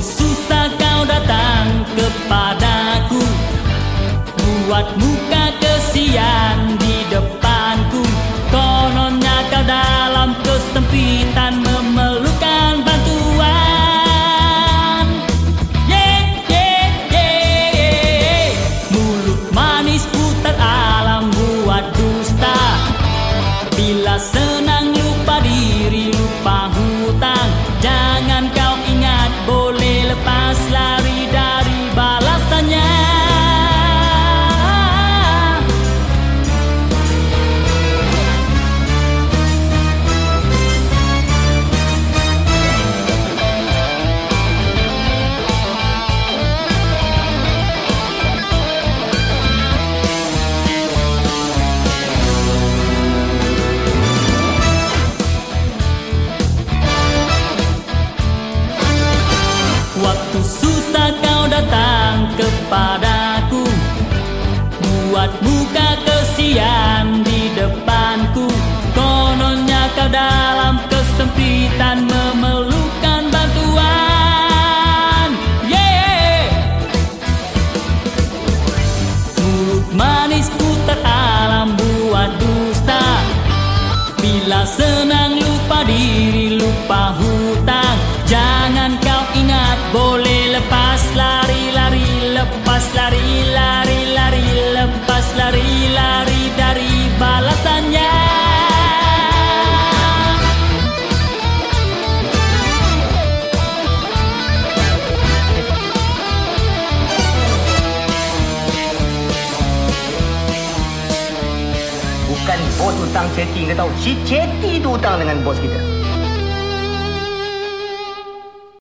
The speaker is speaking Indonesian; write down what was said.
susah kau datang kepadaku. Buat muka kesian di depanku. Kononnya kau dalam kesempitan memerlukan bantuan. Yeah, yeah, yeah, yeah. Mulut manis putar alam buat dusta. Bila senang lupa dirimu susah kau datang kepadaku. Buat muka kesian di depanku. Kononnya kau dalam kesempitan memerlukan bantuan. Yeah. Mulut manis putar alam buat dusta. Bila senang lupa diri, lupa hutang utang chatting kita tahu. Si chatting itu utang dengan bos kita.